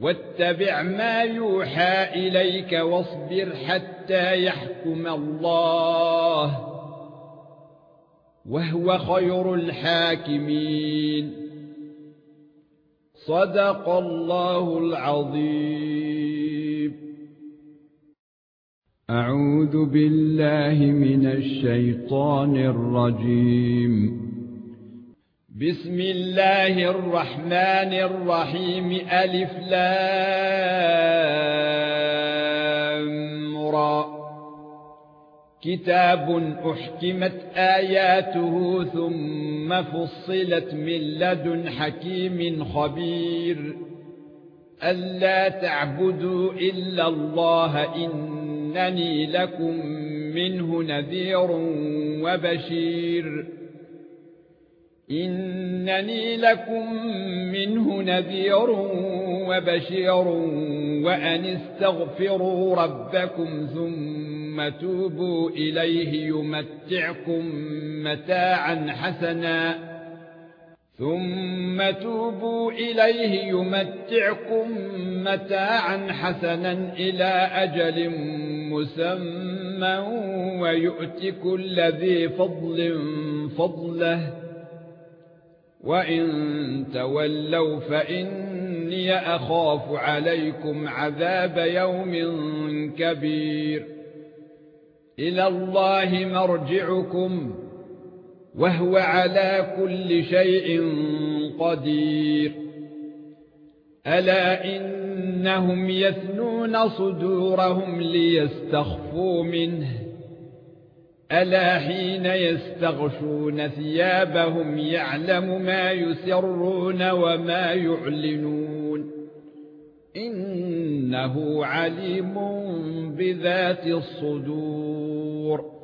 واتبع ما يوحى إليك واصبر حتى يحكم الله وهو خير الحاكمين. صدق الله العظيم. أعوذ بالله من الشيطان الرجيم. بسم الله الرحمن الرحيم ألف لام را. كتاب أحكمت آياته ثم فصلت من لدن حكيم خبير. ألا تعبدوا إلا الله إنني لكم منه نذير وبشير. إنني لكم منه نذير وبشير وأن استغفروا ربكم ثم توبوا إليه يمتعكم متاعا حسنا. ثم توبوا إليه يمتعكم متاعا حسنا إلى أجل مسمى ويؤتي كل ذي فضل فضله. وان تولوا فاني اخاف عليكم عذاب يوم كبير إلى الله مرجعكم وهو على كل شيء قدير الا انهم يثنون صدورهم ليستخفوا منه ألا حين يستغشون ثيابهم يعلم ما يسرون وما يعلنون إنه عليم بذات الصدور